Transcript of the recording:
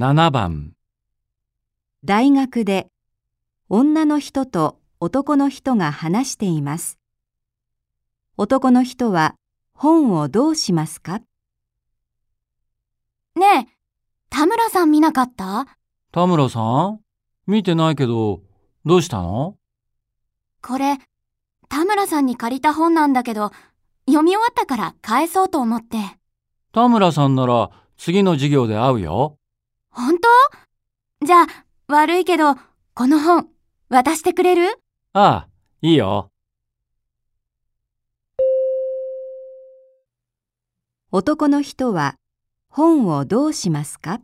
7番大学で女の人と男の人が話しています。男の人は本をどうしますか？ねえ、田村さん見なかった？田村さん？見てないけど、どうしたの？これ、田村さんに借りた本なんだけど、読み終わったから返そうと思って。田村さんなら次の授業で会うよ。本当？じゃあ、悪いけど、この本、渡してくれる？ああ、いいよ。男の人は本をどうしますか？